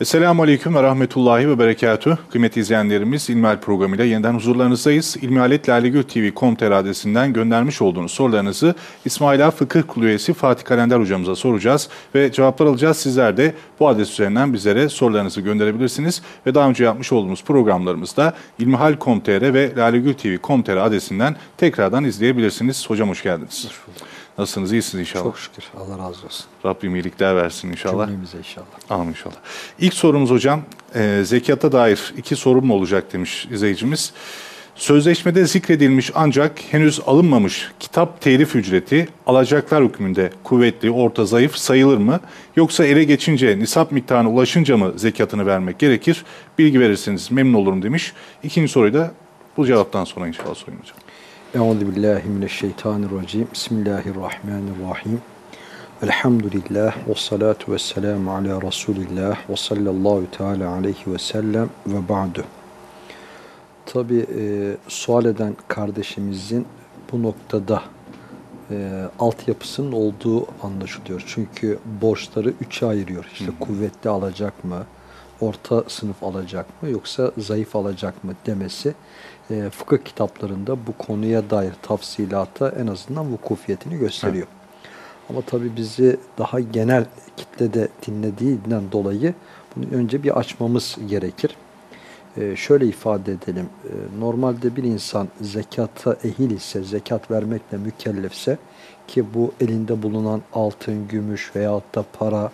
Esselamu Aleyküm ve Rahmetullahi ve Berekatüh. Kıymetli izleyenlerimiz İlmihal programıyla yeniden huzurlarınızdayız. İlmihalet Lalegül TV.com.tr adresinden göndermiş olduğunuz sorularınızı İsmaila Fıkıh Kulu üyesi Fatih Kalender hocamıza soracağız ve cevaplar alacağız. Sizler de bu adres üzerinden bizlere sorularınızı gönderebilirsiniz ve daha önce yapmış olduğumuz programlarımızda ilmihal.com.tr ve Lalegül TV.com.tr adresinden tekrardan izleyebilirsiniz. Hocam hoş geldiniz. Hoş bulduk. Nasılsınız? İyisiniz inşallah. Çok şükür. Allah razı olsun. Rabbim iyilikler versin inşallah. Cümlemize inşallah. Amin inşallah. İlk sorumuz hocam, e, zekata dair iki sorum olacak demiş izleyicimiz. Sözleşmede zikredilmiş ancak henüz alınmamış kitap telif ücreti alacaklar hükmünde kuvvetli, orta, zayıf sayılır mı? Yoksa ele geçince, nisap miktarına ulaşınca mı zekatını vermek gerekir? Bilgi verirseniz memnun olurum demiş. İkinci soruyu da bu cevaptan sonra inşallah sorayım hocam. Euzu billahi mineşşeytanirracim. Bismillahirrahmanirrahim. Elhamdülillah ve salatu ve selamu ala Resulillah ve sallallahu teala aleyhi ve sellem ve ba'du. Tabi e, sual eden kardeşimizin bu noktada e, altyapısının olduğu anlaşılıyor. Çünkü borçları üçe ayırıyor. İşte hı kuvvetli alacak mı, orta sınıf alacak mı yoksa zayıf alacak mı demesi e, fıkıh kitaplarında bu konuya dair tafsilata en azından vukufiyetini gösteriyor. Evet. Ama tabi bizi daha genel kitlede dinlediğinden dolayı bunu önce bir açmamız gerekir. Ee, şöyle ifade edelim. Ee, normalde bir insan zekata ehil ise, zekat vermekle mükellefse ki bu elinde bulunan altın, gümüş veyahut da para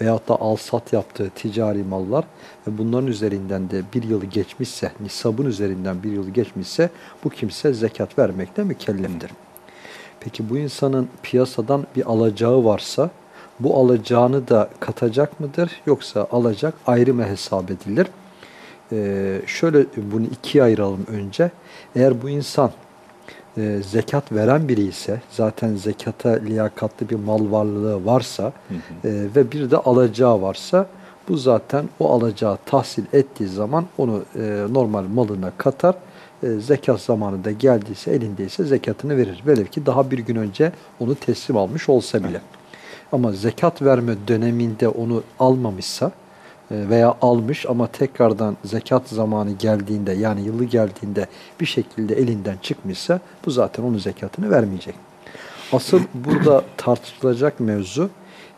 veyahut da al-sat yaptığı ticari mallar ve bunların üzerinden de bir yıl geçmişse, nisabın üzerinden bir yıl geçmişse bu kimse zekat vermekle mükelleftir. Peki bu insanın piyasadan bir alacağı varsa bu alacağını da katacak mıdır yoksa alacak ayrı mı hesap edilir? Ee, şöyle bunu ikiye ayıralım önce. Eğer bu insan e, zekat veren biri ise zaten zekata liyakatlı bir mal varlığı varsa hı hı. E, ve bir de alacağı varsa bu zaten o alacağı tahsil ettiği zaman onu e, normal malına katar. E, zekat zamanı da geldiyse elindeyse zekatını verir. Velev ki daha bir gün önce onu teslim almış olsa bile. Ama zekat verme döneminde onu almamışsa veya almış ama tekrardan zekat zamanı geldiğinde yani yılı geldiğinde bir şekilde elinden çıkmışsa bu zaten onun zekatını vermeyecek. Asıl burada tartışılacak mevzu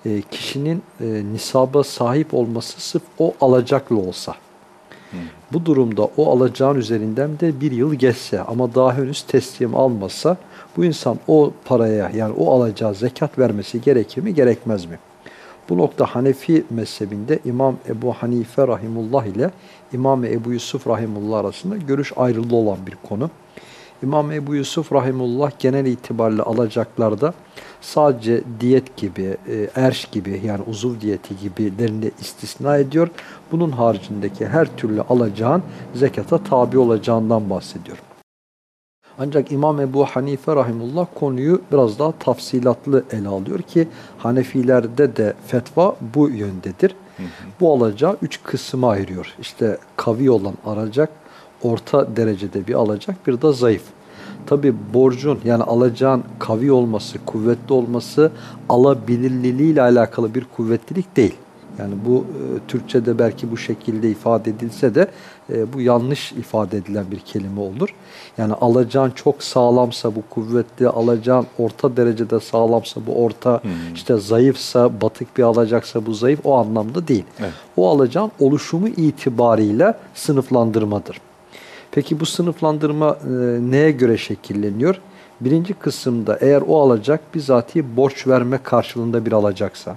e, kişinin e, nisaba sahip olması sırf o alacaklı olsa. Hmm. Bu durumda o alacağın üzerinden de bir yıl geçse ama daha henüz teslim almasa bu insan o paraya yani o alacağı zekat vermesi gerekir mi gerekmez mi? Bu nokta Hanefi mezhebinde İmam Ebu Hanife Rahimullah ile İmam Ebu Yusuf Rahimullah arasında görüş ayrılığı olan bir konu. İmam Ebu Yusuf Rahimullah genel itibariyle alacaklarda sadece diyet gibi, e, erş gibi yani uzuv diyeti gibilerini istisna ediyor. Bunun haricindeki her türlü alacağın zekata tabi olacağından bahsediyor. Ancak İmam Ebu Hanife rahimullah konuyu biraz daha tafsilatlı ele alıyor ki Hanefilerde de fetva bu yöndedir. Hı hı. Bu alacağı üç kısma ayırıyor. İşte kavi olan alacak, orta derecede bir alacak, bir de zayıf. Tabi borcun yani alacağın kavi olması, kuvvetli olması alabilirliliği ile alakalı bir kuvvetlilik değil. Yani bu e, Türkçe'de belki bu şekilde ifade edilse de e, bu yanlış ifade edilen bir kelime olur. Yani alacağın çok sağlamsa bu kuvvetli, alacağın orta derecede sağlamsa bu orta, hmm. işte zayıfsa, batık bir alacaksa bu zayıf o anlamda değil. Evet. O alacağın oluşumu itibariyle sınıflandırmadır. Peki bu sınıflandırma e, neye göre şekilleniyor? Birinci kısımda eğer o alacak bizatihi borç verme karşılığında bir alacaksa,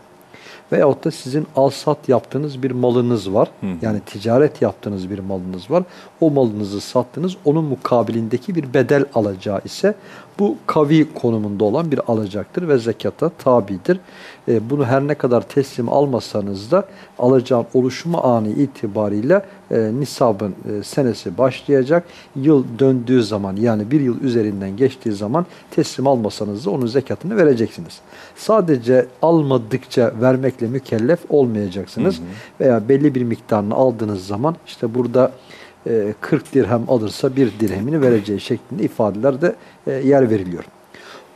Veyahut da sizin al-sat yaptığınız bir malınız var. Hı. Yani ticaret yaptığınız bir malınız var. O malınızı sattınız. Onun mukabilindeki bir bedel alacağı ise bu kavi konumunda olan bir alacaktır ve zekata tabidir. E, bunu her ne kadar teslim almasanız da alacağın oluşumu anı itibariyle e, nisabın e, senesi başlayacak. Yıl döndüğü zaman yani bir yıl üzerinden geçtiği zaman teslim almasanız da onun zekatını vereceksiniz. Sadece almadıkça vermekle mükellef olmayacaksınız. Hı hı. Veya belli bir miktarını aldığınız zaman işte burada 40 e, dirhem alırsa bir dirhemini vereceği şeklinde ifadeler de e, yer veriliyor.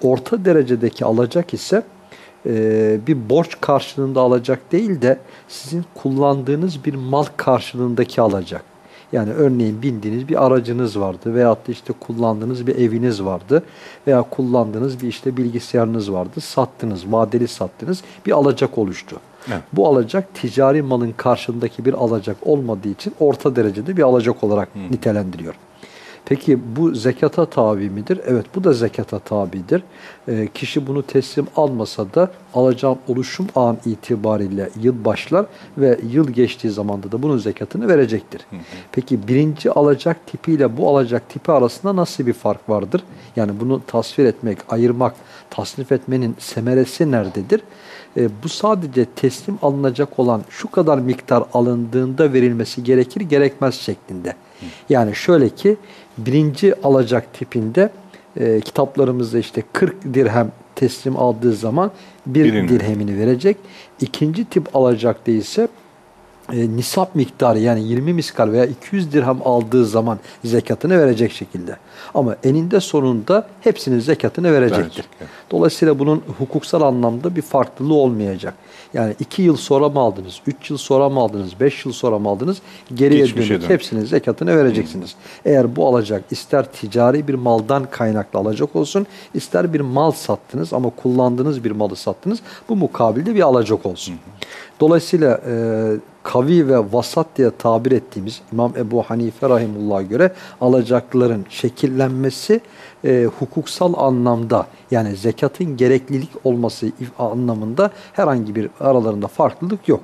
Orta derecedeki alacak ise e, bir borç karşılığında alacak değil de sizin kullandığınız bir mal karşılığındaki alacak. Yani örneğin bindiğiniz bir aracınız vardı veyahut da işte kullandığınız bir eviniz vardı veya kullandığınız bir işte bilgisayarınız vardı. Sattınız, vadeli sattınız bir alacak oluştu. Evet. Bu alacak ticari malın karşılığındaki bir alacak olmadığı için orta derecede bir alacak olarak nitelendiriyor. Peki bu zekata tabi midir? Evet bu da zekata tabidir. Ee, kişi bunu teslim almasa da alacağın oluşum an itibariyle yıl başlar ve yıl geçtiği zamanda da bunun zekatını verecektir. Peki birinci alacak tipiyle bu alacak tipi arasında nasıl bir fark vardır? Yani bunu tasvir etmek, ayırmak, tasnif etmenin semeresi nerededir? Ee, bu sadece teslim alınacak olan şu kadar miktar alındığında verilmesi gerekir gerekmez şeklinde. Yani şöyle ki birinci alacak tipinde e, kitaplarımızda işte 40 dirhem teslim aldığı zaman bir Birini. dirhemini verecek. İkinci tip alacak değilse e, nisap miktarı yani 20 miskal veya 200 dirhem aldığı zaman zekatını verecek şekilde. Ama eninde sonunda hepsinin zekatını verecektir. Verecek, evet. Dolayısıyla bunun hukuksal anlamda bir farklılığı olmayacak. Yani 2 yıl sonra mı aldınız, 3 yıl sonra mı aldınız, 5 yıl sonra mı aldınız geriye Geçmişe dönük dönük. hepsinin zekatını vereceksiniz. Eğer bu alacak ister ticari bir maldan kaynaklı alacak olsun, ister bir mal sattınız ama kullandığınız bir malı sattınız, bu mukabilde bir alacak olsun. Dolayısıyla e, kavi ve vasat diye tabir ettiğimiz İmam Ebu Hanife Rahimullah'a göre alacakların şekillenmesi e, hukuksal anlamda yani zekatın gereklilik olması anlamında herhangi bir aralarında farklılık yok.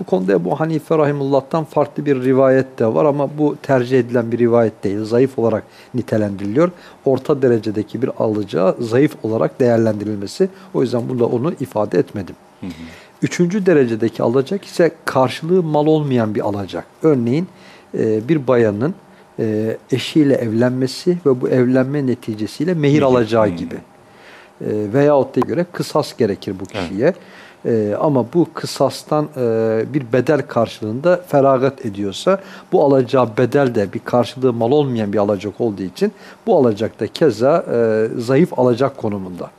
Bu konuda Ebu Hanife Rahimullah'tan farklı bir rivayet de var ama bu tercih edilen bir rivayet değil. Zayıf olarak nitelendiriliyor. Orta derecedeki bir alıcıya zayıf olarak değerlendirilmesi. O yüzden burada onu ifade etmedim. Üçüncü derecedeki alacak ise karşılığı mal olmayan bir alacak. Örneğin e, bir bayanın e, eşiyle evlenmesi ve bu evlenme neticesiyle mehir alacağı gibi. E, veyahut da göre kısas gerekir bu kişiye. E, ama bu kısastan e, bir bedel karşılığında feragat ediyorsa bu alacağı bedel de bir karşılığı mal olmayan bir alacak olduğu için bu alacak da keza e, zayıf alacak konumunda.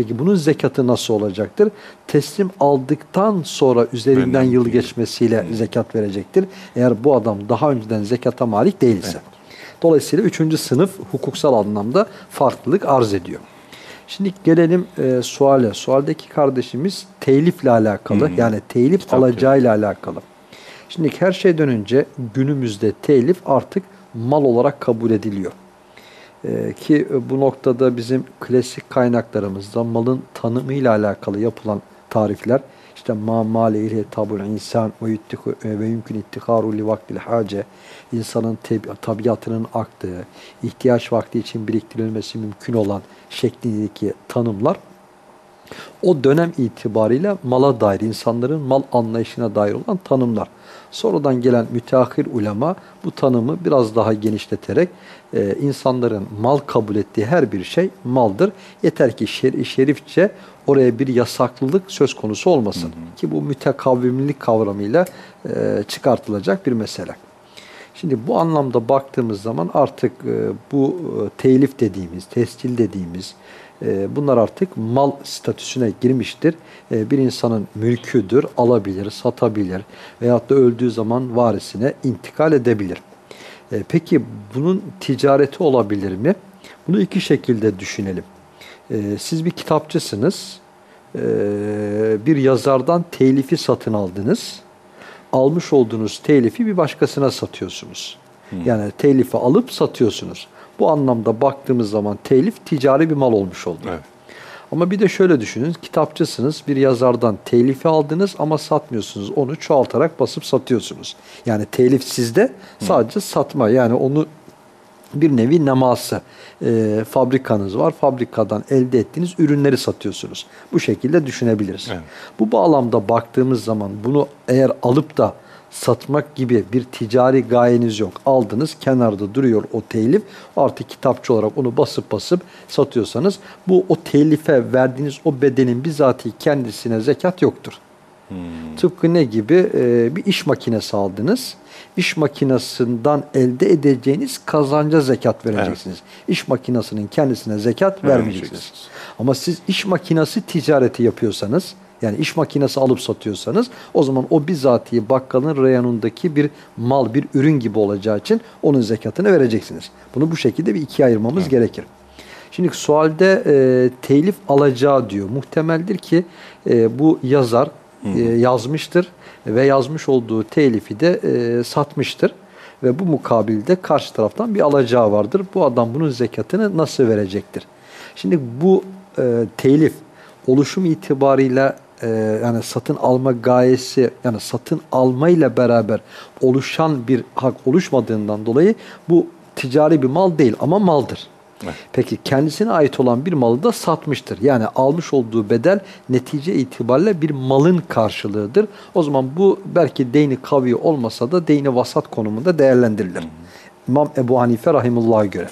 Peki bunun zekatı nasıl olacaktır? Teslim aldıktan sonra üzerinden Üzerinden yıl geçmesiyle zekat verecektir. Eğer bu adam daha önceden zekata malik değilse. Dolayısıyla üçüncü sınıf hukuksal anlamda farklılık arz ediyor. Şimdi gelelim e, suale. Sualdeki kardeşimiz telifle alakalı. Yani telif Kitap alacağıyla alakalı. Şimdi her şeyden önce günümüzde telif artık mal olarak kabul ediliyor. Ee, ki bu noktada bizim klasik kaynaklarımızda malın tanımıyla alakalı yapılan tarifler işte ma ile tabul insan ve yuttiku ve yumkin ittikaru li vaktil hace insanın tabiatının aktığı, ihtiyaç vakti için biriktirilmesi mümkün olan şeklindeki tanımlar o dönem itibariyle mala dair, insanların mal anlayışına dair olan tanımlar. Sonradan gelen müteahhir ulema bu tanımı biraz daha genişleterek e, insanların mal kabul ettiği her bir şey maldır. Yeter ki şer şerifçe oraya bir yasaklılık söz konusu olmasın. Ki bu mütekavvimlik kavramıyla e, çıkartılacak bir mesele. Şimdi bu anlamda baktığımız zaman artık e, bu e, telif dediğimiz, tescil dediğimiz e, bunlar artık mal statüsüne girmiştir. E, bir insanın mülküdür, alabilir, satabilir veyahut da öldüğü zaman varisine intikal edebilir. E, peki bunun ticareti olabilir mi? Bunu iki şekilde düşünelim. E, siz bir kitapçısınız, e, bir yazardan telifi satın aldınız almış olduğunuz telifi bir başkasına satıyorsunuz. Yani telifi alıp satıyorsunuz. Bu anlamda baktığımız zaman telif ticari bir mal olmuş oldu. Evet. Ama bir de şöyle düşünün. Kitapçısınız. Bir yazardan telifi aldınız ama satmıyorsunuz. Onu çoğaltarak basıp satıyorsunuz. Yani telif sizde sadece satma. Yani onu bir nevi neması. E, fabrikanız var. Fabrikadan elde ettiğiniz ürünleri satıyorsunuz. Bu şekilde düşünebiliriz. Evet. Bu bağlamda baktığımız zaman bunu eğer alıp da satmak gibi bir ticari gayeniz yok. Aldınız kenarda duruyor o telif. Artık kitapçı olarak onu basıp basıp satıyorsanız bu o telife verdiğiniz o bedenin bizatihi kendisine zekat yoktur. Tıpkı ne gibi? E, bir iş makinesi aldınız. İş makinesinden elde edeceğiniz kazanca zekat vereceksiniz. İş makinesinin kendisine zekat vermeyeceksiniz. Vermeyeceksiniz. Ama siz iş makinesi ticareti yapıyorsanız, yani iş makinesi alıp satıyorsanız o zaman o bizatihi bakkalın reyonundaki bir mal, bir ürün gibi olacağı için onun zekatını vereceksiniz. Bunu bu şekilde bir ikiye ayırmamız gerekir. Şimdi sualde e, telif alacağı diyor. Muhtemeldir ki e, bu yazar e, yazmıştır ve yazmış olduğu telifi de e, satmıştır. Ve bu mukabilde karşı taraftan bir alacağı vardır. Bu adam bunun zekatını nasıl verecektir? Şimdi bu e, telif oluşum itibarıyla e, yani satın alma gayesi yani satın almayla beraber oluşan bir hak oluşmadığından dolayı bu ticari bir mal değil ama maldır. Evet. Peki kendisine ait olan bir malı da satmıştır. Yani almış olduğu bedel netice itibariyle bir malın karşılığıdır. O zaman bu belki deyni kavi olmasa da deyni vasat konumunda değerlendirilir. İmam Ebu Hanife rahimullah'a göre.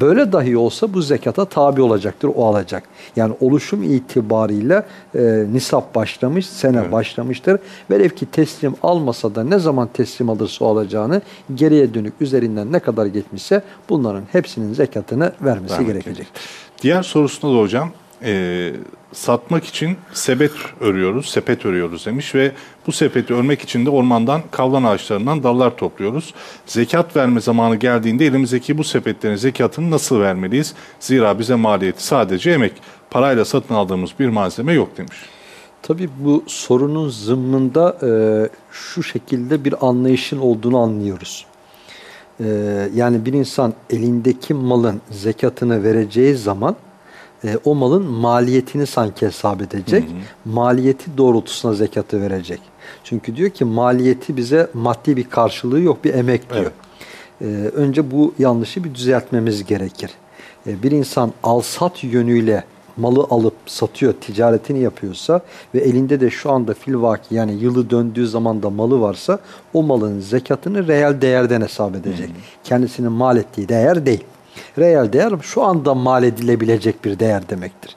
Böyle dahi olsa bu zekata tabi olacaktır, o alacak. Yani oluşum itibariyle e, nisap başlamış, sene başlamıştır. Velev ki teslim almasa da ne zaman teslim alırsa alacağını geriye dönük üzerinden ne kadar geçmişse bunların hepsinin zekatını vermesi Vermek gerekecektir. Diğer sorusunda da hocam e, satmak için sebet örüyoruz, sepet örüyoruz demiş ve bu sepeti örmek için de ormandan kavlan ağaçlarından dallar topluyoruz. Zekat verme zamanı geldiğinde elimizdeki bu sepetlerin zekatını nasıl vermeliyiz? Zira bize maliyeti sadece emek. Parayla satın aldığımız bir malzeme yok demiş. Tabii bu sorunun zımmında e, şu şekilde bir anlayışın olduğunu anlıyoruz. E, yani bir insan elindeki malın zekatını vereceği zaman e, o malın maliyetini sanki hesap edecek. Maliyeti doğrultusuna zekatı verecek. Çünkü diyor ki maliyeti bize maddi bir karşılığı yok, bir emek diyor. Evet. Ee, önce bu yanlışı bir düzeltmemiz gerekir. Ee, bir insan al-sat yönüyle malı alıp satıyor, ticaretini yapıyorsa ve elinde de şu anda filvaki yani yılı döndüğü zaman da malı varsa o malın zekatını reel değerden hesap edecek. Kendisinin mal ettiği değer değil. Reel değer şu anda mal edilebilecek bir değer demektir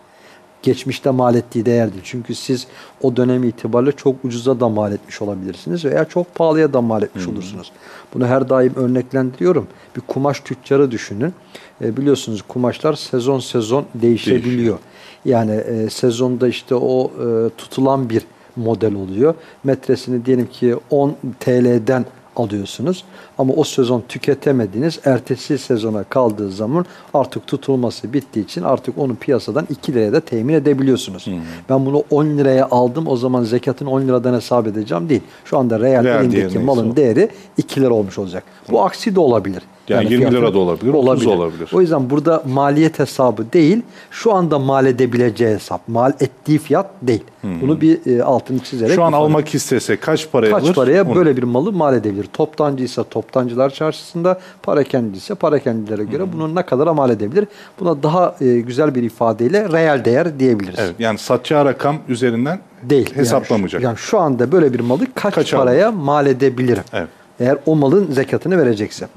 geçmişte mal ettiği değer değil. Çünkü siz o dönem itibariyle çok ucuza da mal etmiş olabilirsiniz veya çok pahalıya da mal etmiş olursunuz. Bunu her daim örneklendiriyorum. Bir kumaş tüccarı düşünün. E, biliyorsunuz kumaşlar sezon sezon değişebiliyor. Yani e, sezonda işte o e, tutulan bir model oluyor. Metresini diyelim ki 10 TL'den alıyorsunuz. Ama o sezon tüketemediniz. Ertesi sezona kaldığı zaman artık tutulması bittiği için artık onu piyasadan 2 liraya da temin edebiliyorsunuz. Ben bunu 10 liraya aldım o zaman zekatını 10 liradan hesap edeceğim değil. Şu anda reel elindeki malın o. değeri 2 lira olmuş olacak. Bu aksi de olabilir. Yani 20 fiyatı- lira da olabilir, 30 da olabilir. O yüzden burada maliyet hesabı değil, şu anda mal edebileceği hesap. Mal ettiği fiyat değil. Bunu bir e, altını çizerek Şu an ifade- almak istese kaç paraya alır? Kaç paraya Onu- böyle bir malı mal edebilir? Toptancıysa toptancılar çarşısında, parakendiciyse ise parakendilere göre bunu ne kadar mal edebilir? Buna daha e, güzel bir ifadeyle reel değer diyebiliriz. Evet, yani satacağı rakam üzerinden Değil. hesaplamayacak. Yani şu, yani şu anda böyle bir malı kaç Kaç paraya mal edebilirim? Evet. Eğer o malın zekatını verecekse.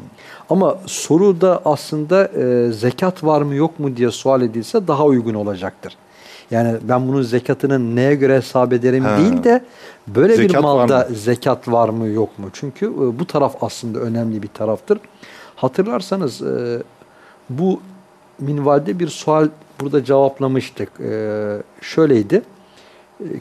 Ama soruda aslında e, zekat var mı yok mu diye sual edilse daha uygun olacaktır. Yani ben bunun zekatını neye göre hesap ederim Ha. değil de böyle bir Zekat var malda mı? zekat var mı yok mu? Çünkü e, bu taraf aslında önemli bir taraftır. Hatırlarsanız e, bu minvalde bir sual burada cevaplamıştık. E, şöyleydi.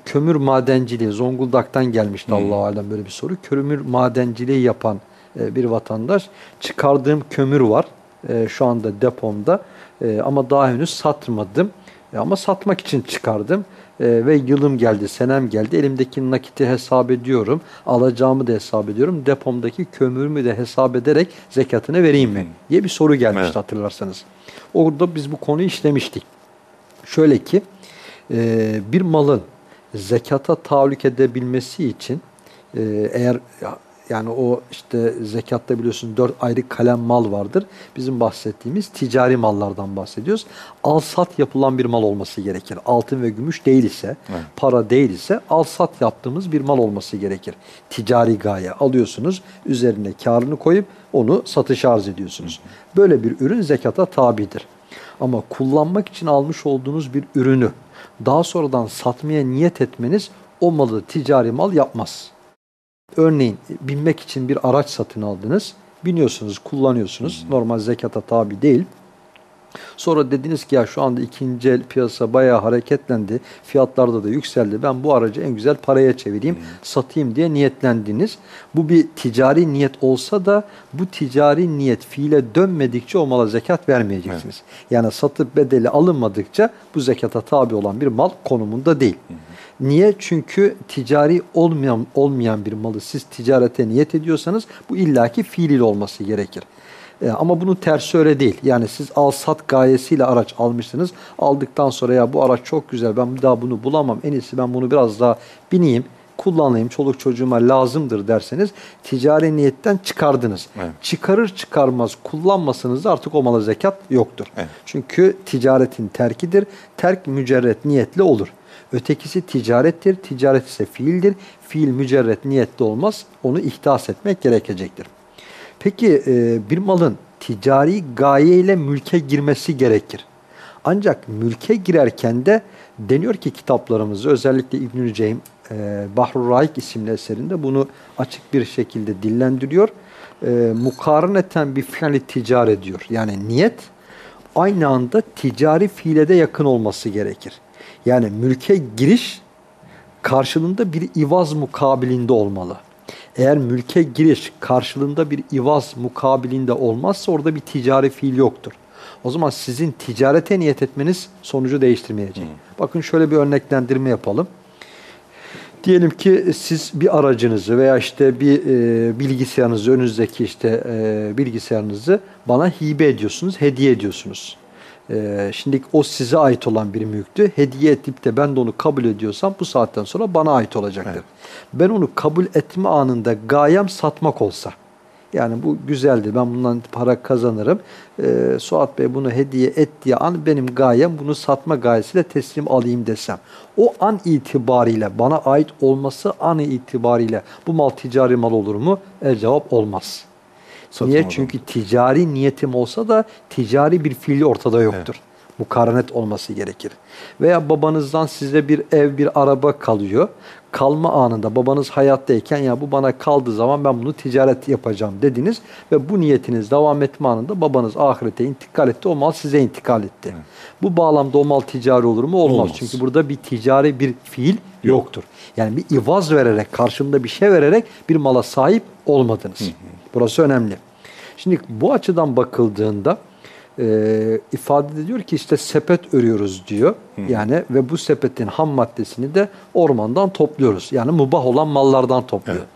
Kömür madenciliği Zonguldak'tan gelmişti Allah alem böyle bir soru. Kömür madenciliği yapan e, bir vatandaş çıkardığım kömür var e, şu anda depomda E, ama daha henüz satmadım. Ama satmak için çıkardım. E, ve yılım geldi, senem geldi. Elimdeki nakiti hesap ediyorum. Alacağımı da hesap ediyorum. Depomdaki kömürümü de hesap ederek zekatını vereyim mi? diye bir soru gelmişti Evet. hatırlarsanız. Orada biz bu konuyu işlemiştik. Şöyle ki e, bir malın zekata tahallük edebilmesi için e, eğer ya- yani o işte zekatta biliyorsun dört ayrı kalem mal vardır. Bizim bahsettiğimiz ticari mallardan bahsediyoruz. Al sat yapılan bir mal olması gerekir. Altın ve gümüş değil ise, Evet. para değil ise al sat yaptığımız bir mal olması gerekir. Ticari gaye alıyorsunuz, üzerine karını koyup onu satışa arz ediyorsunuz. Böyle bir ürün zekata tabidir. Ama kullanmak için almış olduğunuz bir ürünü daha sonradan satmaya niyet etmeniz o malı ticari mal yapmaz. Örneğin binmek için bir araç satın aldınız. Biniyorsunuz, kullanıyorsunuz. Normal zekata tabi değil. Sonra dediniz ki ya şu anda ikinci el piyasa bayağı hareketlendi. Fiyatlarda da yükseldi. Ben bu aracı en güzel paraya çevireyim, hmm. satayım diye niyetlendiniz. Bu bir ticari niyet olsa da bu ticari niyet fiile dönmedikçe o mala zekat vermeyeceksiniz. Evet. Yani satıp bedeli alınmadıkça bu zekata tabi olan bir mal konumunda değil. Hmm. Niye? Çünkü ticari olmayan olmayan bir malı siz ticarete niyet ediyorsanız bu illaki fiil olması gerekir. E, ama bunun tersi öyle değil. Yani siz al sat gayesiyle araç almışsınız. Aldıktan sonra ya bu araç çok güzel ben bir daha bunu bulamam. En iyisi ben bunu biraz daha bineyim kullanayım, çoluk çocuğuma lazımdır derseniz ticari niyetten çıkardınız. Evet. Çıkarır çıkarmaz kullanmasanız da artık o mala zekat yoktur. Evet. Çünkü ticaretin terkidir. Terk mücerret niyetli olur. Ötekisi ticarettir. Ticaret ise fiildir. Fiil mücerret niyetli olmaz. Onu ihtas etmek gerekecektir. Peki e, bir malın ticari gaye ile mülke girmesi gerekir. Ancak mülke girerken de deniyor ki kitaplarımızda özellikle İbnül Ceym e, Bahrul Raik isimli eserinde bunu açık bir şekilde dillendiriyor. E, mukarneten bir fiili ticare diyor. Yani niyet aynı anda ticari fiile de yakın olması gerekir. Yani mülke giriş karşılığında bir ivaz mukabilinde olmalı. Eğer mülke giriş karşılığında bir ivaz mukabilinde olmazsa orada bir ticari fiil yoktur. O zaman sizin ticarete niyet etmeniz sonucu değiştirmeyecek. Hmm. Bakın şöyle bir örneklendirme yapalım. Diyelim ki siz bir aracınızı veya işte bir e, bilgisayarınızı, önünüzdeki işte e, bilgisayarınızı bana hibe ediyorsunuz, hediye ediyorsunuz. E, şimdi o size ait olan bir mülktü. Hediye edip de ben de onu kabul ediyorsam bu saatten sonra bana ait olacaktır. Evet. Ben onu kabul etme anında gayem satmak olsa, yani bu güzeldi ben bundan para kazanırım. Ee, Suat Bey bunu hediye et diye an benim gayem bunu satma gayesiyle teslim alayım desem. O an itibariyle bana ait olması an itibariyle bu mal ticari mal olur mu? El cevap olmaz. Satın Niye? Çünkü ticari niyetim olsa da ticari bir fiili ortada yoktur. Evet. Mukarenet olması gerekir. Veya babanızdan size bir ev, bir araba kalıyor. Kalma anında babanız hayattayken ya bu bana kaldığı zaman ben bunu ticaret yapacağım dediniz. Ve bu niyetiniz devam etme anında babanız ahirete intikal etti. O mal size intikal etti. Evet. Bu bağlamda o mal ticari olur mu? Olmaz. Olmaz. Çünkü burada bir ticari bir fiil Yok. yoktur. Yani bir ivaz vererek, karşımda bir şey vererek bir mala sahip olmadınız. Hı hı. Burası önemli. Şimdi bu açıdan bakıldığında e, ifade ediyor ki işte sepet örüyoruz diyor. Hı. Yani ve bu sepetin ham maddesini de ormandan topluyoruz. Yani mubah olan mallardan topluyor. Evet.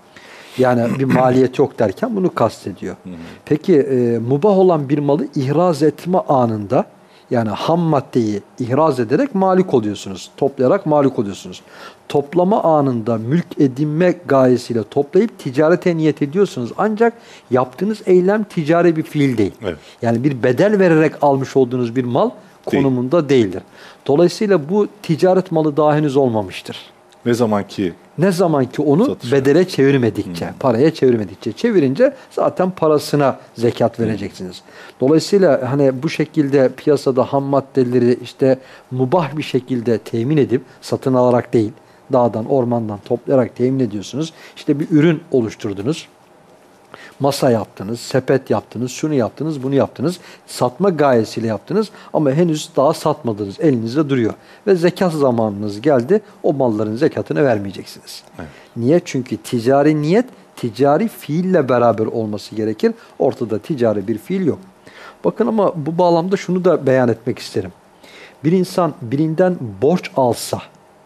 Yani bir maliyet yok derken bunu kastediyor. Hı hı. Peki e, mubah olan bir malı ihraz etme anında yani ham maddeyi ihraz ederek malik oluyorsunuz. Toplayarak malik oluyorsunuz. Toplama anında mülk edinme gayesiyle toplayıp ticarete niyet ediyorsunuz. Ancak yaptığınız eylem ticari bir fiil değil. Evet. Yani bir bedel vererek almış olduğunuz bir mal değil. konumunda değildir. Dolayısıyla bu ticaret malı daha henüz olmamıştır. Ne zaman ki ne zaman ki onu Satış. bedele çevirmedikçe, hmm. paraya çevirmedikçe çevirince zaten parasına zekat hmm. vereceksiniz. Dolayısıyla hani bu şekilde piyasada ham maddeleri işte mubah bir şekilde temin edip satın alarak değil, dağdan, ormandan toplayarak temin ediyorsunuz. İşte bir ürün oluşturdunuz masa yaptınız, sepet yaptınız, şunu yaptınız, bunu yaptınız. Satma gayesiyle yaptınız ama henüz daha satmadınız. Elinizde duruyor. Ve zekat zamanınız geldi. O malların zekatını vermeyeceksiniz. Evet. Niye? Çünkü ticari niyet ticari fiille beraber olması gerekir. Ortada ticari bir fiil yok. Bakın ama bu bağlamda şunu da beyan etmek isterim. Bir insan birinden borç alsa,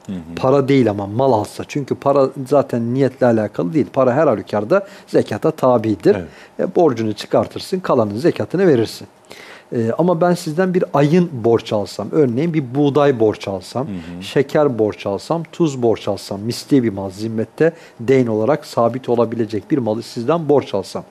Hı hı. Para değil ama mal alsa. Çünkü para zaten niyetle alakalı değil. Para her halükarda zekata tabidir. Evet. E, borcunu çıkartırsın, kalanın zekatını verirsin. E, ama ben sizden bir ayın borç alsam, örneğin bir buğday borç alsam, hı hı. şeker borç alsam, tuz borç alsam, misli bir mal zimmette deyn olarak sabit olabilecek bir malı sizden borç alsam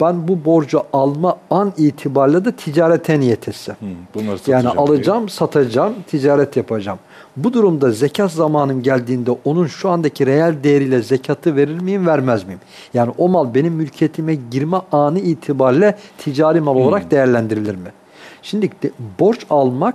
ben bu borcu alma an itibariyle de ticarete niyet etsem. Hmm, yani alacağım, diye. satacağım, ticaret yapacağım. Bu durumda zekat zamanım geldiğinde onun şu andaki reel değeriyle zekatı verir miyim, vermez miyim? Yani o mal benim mülkiyetime girme anı itibariyle ticari mal olarak hmm. değerlendirilir mi? Şimdi de, borç almak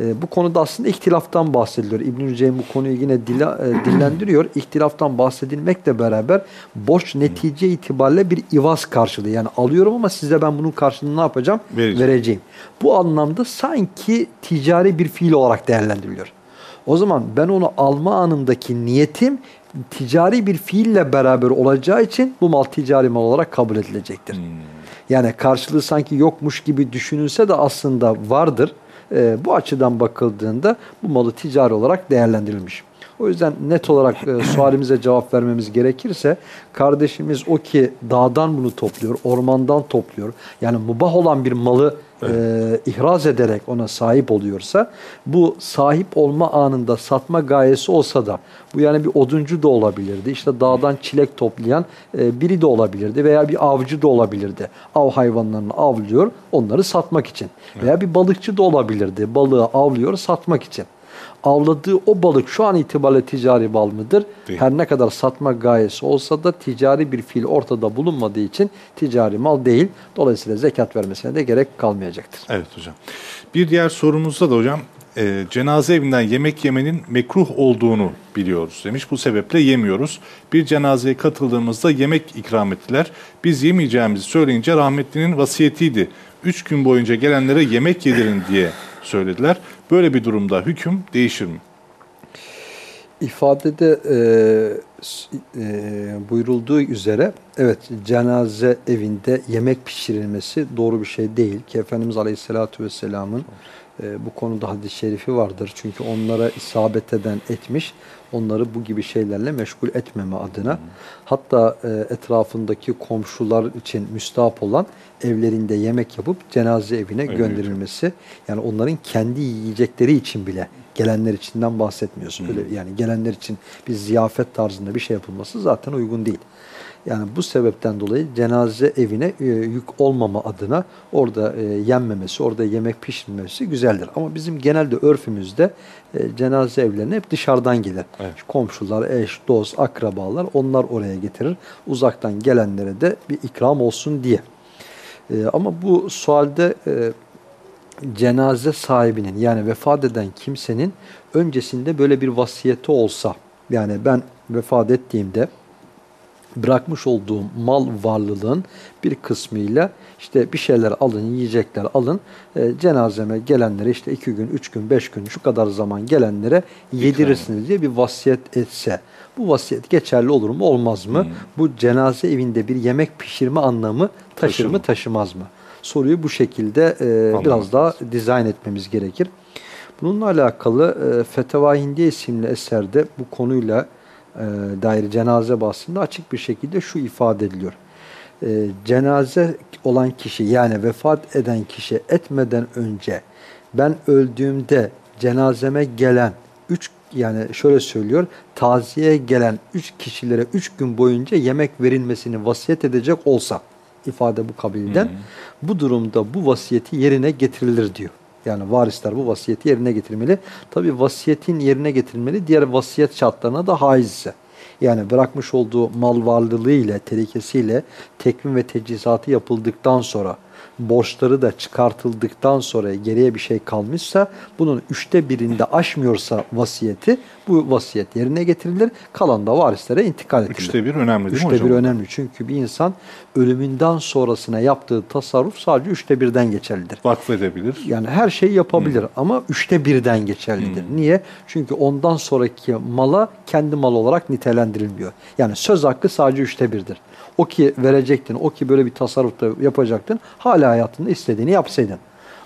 E, bu konuda aslında ihtilaftan bahsediliyor. İbn-i Ceym bu konuyu yine dila, e, dillendiriyor. İhtilaftan bahsedilmekle beraber borç netice itibariyle bir ivaz karşılığı. Yani alıyorum ama size ben bunun karşılığını ne yapacağım? Vereceğim. Vereceğim. Bu anlamda sanki ticari bir fiil olarak değerlendiriliyor. O zaman ben onu alma anındaki niyetim ticari bir fiille beraber olacağı için bu mal ticari mal olarak kabul edilecektir. Yani karşılığı sanki yokmuş gibi düşünülse de aslında vardır. Ee, bu açıdan bakıldığında bu malı ticari olarak değerlendirilmiş. O yüzden net olarak e, sualimize cevap vermemiz gerekirse kardeşimiz o ki dağdan bunu topluyor, ormandan topluyor. Yani mubah olan bir malı e, ihraz ederek ona sahip oluyorsa bu sahip olma anında satma gayesi olsa da bu yani bir oduncu da olabilirdi. İşte dağdan çilek toplayan e, biri de olabilirdi veya bir avcı da olabilirdi. Av hayvanlarını avlıyor onları satmak için. Veya bir balıkçı da olabilirdi. Balığı avlıyor satmak için avladığı o balık şu an itibariyle ticari bal mıdır? Değil. Her ne kadar satma gayesi olsa da ticari bir fiil ortada bulunmadığı için ticari mal değil. Dolayısıyla zekat vermesine de gerek kalmayacaktır. Evet hocam. Bir diğer sorumuzda da hocam e, cenaze evinden yemek yemenin mekruh olduğunu biliyoruz demiş. Bu sebeple yemiyoruz. Bir cenazeye katıldığımızda yemek ikram ettiler. Biz yemeyeceğimizi söyleyince rahmetlinin vasiyetiydi. Üç gün boyunca gelenlere yemek yedirin diye söylediler. Böyle bir durumda hüküm değişir mi? İfadede e, e, buyurulduğu üzere evet cenaze evinde yemek pişirilmesi doğru bir şey değil ki Efendimiz Aleyhisselatü Vesselam'ın e, bu konuda hadis-i şerifi vardır. Çünkü onlara isabet eden etmiş, onları bu gibi şeylerle meşgul etmeme adına. Hatta e, etrafındaki komşular için müstahap olan evlerinde yemek yapıp cenaze evine Evet. gönderilmesi. Yani onların kendi yiyecekleri için bile gelenler içinden bahsetmiyorsun. Öyle yani gelenler için bir ziyafet tarzında bir şey yapılması zaten uygun değil. Yani bu sebepten dolayı cenaze evine e, yük olmama adına orada e, yenmemesi, orada yemek pişirilmesi güzeldir. Ama bizim genelde örfümüzde e, cenaze evlerine hep dışarıdan gelir. Evet. Komşular, eş, dost, akrabalar onlar oraya getirir. Uzaktan gelenlere de bir ikram olsun diye. E, ama bu sualde e, cenaze sahibinin yani vefat eden kimsenin öncesinde böyle bir vasiyeti olsa yani ben vefat ettiğimde bırakmış olduğum mal varlığın bir kısmıyla işte bir şeyler alın, yiyecekler alın. E, cenazeme gelenlere işte iki gün, üç gün, beş gün şu kadar zaman gelenlere yedirirsiniz diye bir vasiyet etse. Bu vasiyet geçerli olur mu olmaz mı? Bu cenaze evinde bir yemek pişirme anlamı taşır Taşır mı taşımaz mı? Soruyu bu şekilde e, biraz daha dizayn etmemiz gerekir. Bununla alakalı e, Feteva Hindiye isimli eserde bu konuyla dair cenaze bahsinde açık bir şekilde şu ifade ediliyor. E, cenaze olan kişi yani vefat eden kişi etmeden önce ben öldüğümde cenazeme gelen üç yani şöyle söylüyor taziye gelen üç kişilere üç gün boyunca yemek verilmesini vasiyet edecek olsa ifade bu kabilden bu durumda bu vasiyeti yerine getirilir diyor. Yani varisler bu vasiyeti yerine getirmeli. Tabi vasiyetin yerine getirilmeli diğer vasiyet şartlarına da haiz ise. Yani bırakmış olduğu mal varlığı ile, terikesiyle tekvim ve tecihizatı yapıldıktan sonra, borçları da çıkartıldıktan sonra geriye bir şey kalmışsa, bunun üçte birinde aşmıyorsa vasiyeti, bu vasiyet yerine getirilir. Kalan da varislere intikal edilir. Üçte bir önemli değil mi Üçte hocam? bir önemli. Çünkü bir insan ölümünden sonrasına yaptığı tasarruf sadece üçte birden geçerlidir. Vakfedebilir. Yani her şeyi yapabilir ama üçte birden geçerlidir. Niye? Çünkü ondan sonraki mala kendi mal olarak nitelendirilmiyor. Yani söz hakkı sadece üçte birdir. O ki verecektin, o ki böyle bir tasarrufta yapacaktın, hala hayatında istediğini yapsaydın.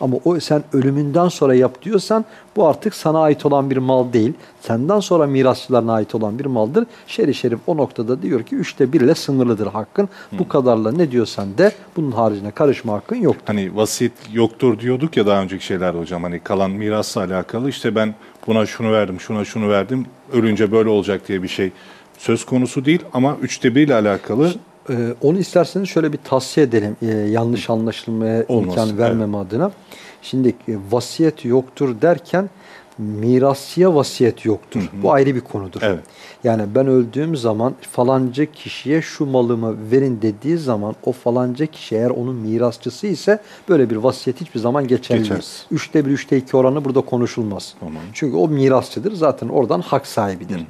Ama o sen ölümünden sonra yap diyorsan bu artık sana ait olan bir mal değil. Senden sonra mirasçılarına ait olan bir maldır. Şerif şerif o noktada diyor ki üçte bir ile sınırlıdır hakkın. Bu kadarla ne diyorsan de bunun haricine karışma hakkın yoktur. Hani vasiyet yoktur diyorduk ya daha önceki şeylerde hocam. Hani kalan mirasla alakalı işte ben buna şunu verdim, şuna şunu verdim. Ölünce böyle olacak diye bir şey söz konusu değil ama üçte bir ile alakalı Ee, onu isterseniz şöyle bir tavsiye edelim. Ee, yanlış anlaşılmaya Olmaz, imkan vermeme adına. Şimdi e, vasiyet yoktur derken mirasçıya vasiyet yoktur. Bu ayrı bir konudur. Evet. Yani ben öldüğüm zaman falanca kişiye şu malımı verin dediği zaman o falanca kişi eğer onun mirasçısı ise böyle bir vasiyet hiçbir zaman geçerli değil. Üçte bir, üçte iki oranı burada konuşulmaz. Tamam. Çünkü o mirasçıdır. Zaten oradan hak sahibidir.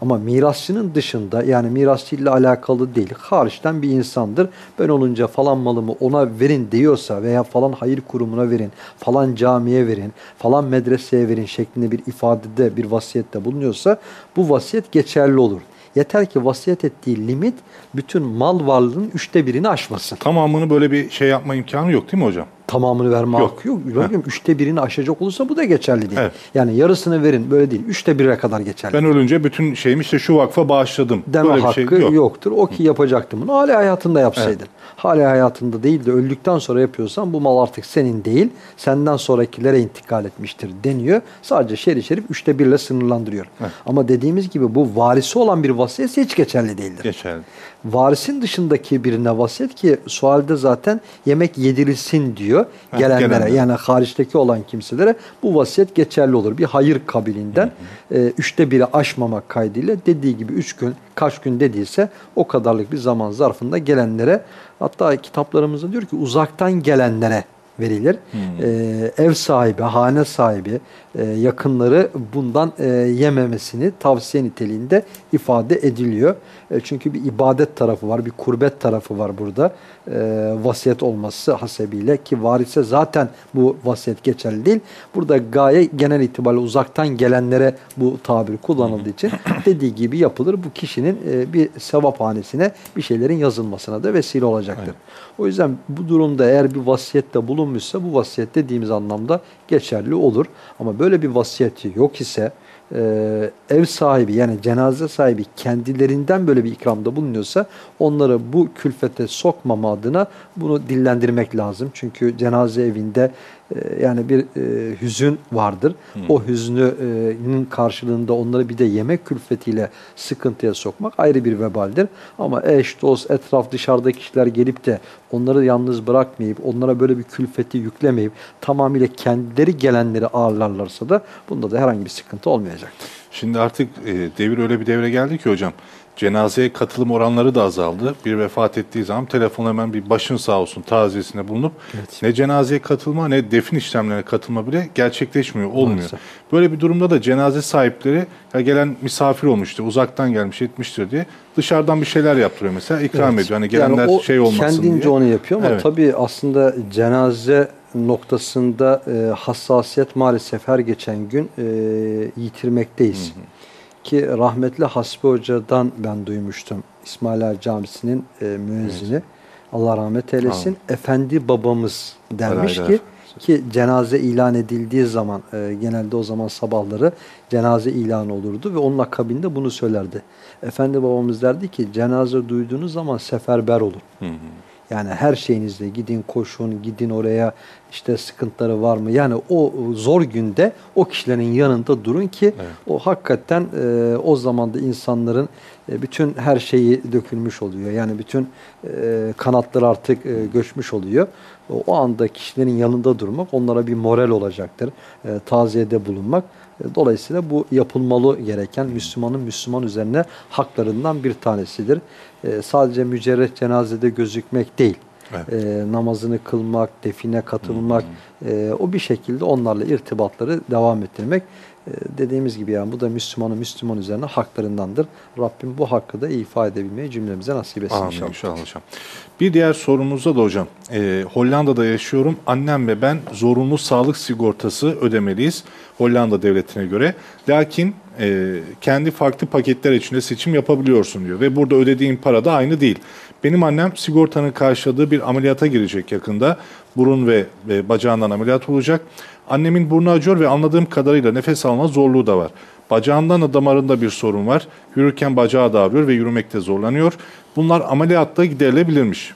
Ama mirasçının dışında yani mirasçı ile alakalı değil. Hariçten bir insandır. Ben olunca falan malımı ona verin diyorsa veya falan hayır kurumuna verin, falan camiye verin, falan medreseye verin şeklinde bir ifadede bir vasiyette bulunuyorsa bu vasiyet geçerli olur. Yeter ki vasiyet ettiği limit bütün mal varlığının üçte birini aşmasın. Tamamını böyle bir şey yapma imkanı yok değil mi hocam? Tamamını verme Yok. hakkı yok. Yok. Üçte birini aşacak olursa bu da geçerli değil. Evet. Yani yarısını verin böyle değil. Üçte bire kadar geçerli. Ben ölünce bütün şeyimi işte şu vakfa bağışladım. deme böyle bir hakkı şey yok. yoktur. O ki yapacaktın bunu. Hala hayatında yapsaydın. Hala hayatında değil de öldükten sonra yapıyorsan bu mal artık senin değil, senden sonrakilere intikal etmiştir deniyor. Sadece şerif şerif üçte birle sınırlandırıyor. Ama dediğimiz gibi bu varisi olan bir vasiyet hiç geçerli değildir. Geçerli. Varisin dışındaki birine vasiyet ki sualde zaten yemek yedirilsin diyor Heh, gelenlere. gelenlere. Yani hariçteki olan kimselere bu vasiyet geçerli olur. Bir hayır kabilinden e, üçte biri aşmamak kaydıyla dediği gibi üç gün kaç gün dediyse o kadarlık bir zaman zarfında gelenlere hatta kitaplarımızda diyor ki uzaktan gelenlere verilir. E, ev sahibi, hane sahibi, yakınları bundan e, yememesini tavsiye niteliğinde ifade ediliyor. E, çünkü bir ibadet tarafı var, bir kurbet tarafı var burada. E, vasiyet olması hasebiyle ki varise zaten bu vasiyet geçerli değil. Burada gaye genel itibariyle uzaktan gelenlere bu tabir kullanıldığı için dediği gibi yapılır. Bu kişinin e, bir sevaphanesine bir şeylerin yazılmasına da vesile olacaktır. O yüzden bu durumda eğer bir vasiyette bulunmuşsa bu vasiyet dediğimiz anlamda geçerli olur. Ama böyle bir vasiyeti yok ise e, ev sahibi yani cenaze sahibi kendilerinden böyle bir ikramda bulunuyorsa onları bu külfete sokmama adına bunu dillendirmek lazım. Çünkü cenaze evinde yani bir e, hüzün vardır. O hüznünün karşılığında onları bir de yemek külfetiyle sıkıntıya sokmak ayrı bir vebaldir. Ama eş, dost, etraf, dışarıdaki kişiler gelip de onları yalnız bırakmayıp, onlara böyle bir külfeti yüklemeyip tamamıyla kendileri gelenleri ağırlarlarsa da bunda da herhangi bir sıkıntı olmayacaktır. Şimdi artık e, devir öyle bir devre geldi ki hocam. Cenazeye katılım oranları da azaldı. Bir vefat ettiği zaman telefon hemen bir başın sağ olsun taziyesine bulunup Evet. ne cenazeye katılma ne defin işlemlerine katılma bile gerçekleşmiyor, olmuyor. Maalesef. Böyle bir durumda da cenaze sahipleri ya gelen misafir olmuştu, uzaktan gelmiş etmiştir diye dışarıdan bir şeyler yaptırıyor mesela ikram Evet. ediyor. Hani gelenler o şey olmasın kendince diye. onu yapıyor ama Evet. tabii aslında cenaze noktasında e, hassasiyet maalesef her geçen gün e, yitirmekteyiz. Ki rahmetli Hasbi Hoca'dan ben duymuştum. İsmail Ağa Camisi'nin e, müezzini. Allah rahmet eylesin. Efendi babamız dermiş ki ki cenaze ilan edildiği zaman e, genelde o zaman sabahları cenaze ilanı olurdu ve onun akabinde bunu söylerdi. Efendi babamız derdi ki cenaze duyduğunuz zaman seferber olun. Yani her şeyinizle gidin koşun, gidin oraya işte sıkıntıları var mı? Yani o zor günde o kişilerin yanında durun ki o hakikaten e, o zaman da insanların e, bütün her şeyi dökülmüş oluyor. Yani bütün e, kanatları artık e, göçmüş oluyor. O, o anda kişilerin yanında durmak onlara bir moral olacaktır. E, taziyede bulunmak. E, Dolayısıyla bu yapılmalı gereken Müslümanın Müslüman üzerine haklarından bir tanesidir. E, sadece mücerret cenazede gözükmek değil. Evet. E, namazını kılmak, define katılmak, e, o bir şekilde onlarla irtibatları devam ettirmek. E, dediğimiz gibi yani bu da Müslümanın Müslüman üzerine haklarındandır. Rabbim bu hakkı da ifade edebilmeyi cümlemize nasip etsin Amin inşallah. inşallah hocam. Bir diğer sorumuzda da hocam. e, Hollanda'da yaşıyorum. Annem ve ben zorunlu sağlık sigortası ödemeliyiz. Hollanda devletine göre. Lakin e, kendi farklı paketler içinde seçim yapabiliyorsun diyor. Ve burada ödediğin para da aynı değil. Benim annem sigortanın karşıladığı bir ameliyata girecek yakında. Burun ve, ve bacağından ameliyat olacak. Annemin burnu acıyor ve anladığım kadarıyla nefes alma zorluğu da var. Bacağından da damarında bir sorun var. Yürürken bacağı da ağrıyor ve yürümekte zorlanıyor. Bunlar ameliyatta giderilebilirmiş.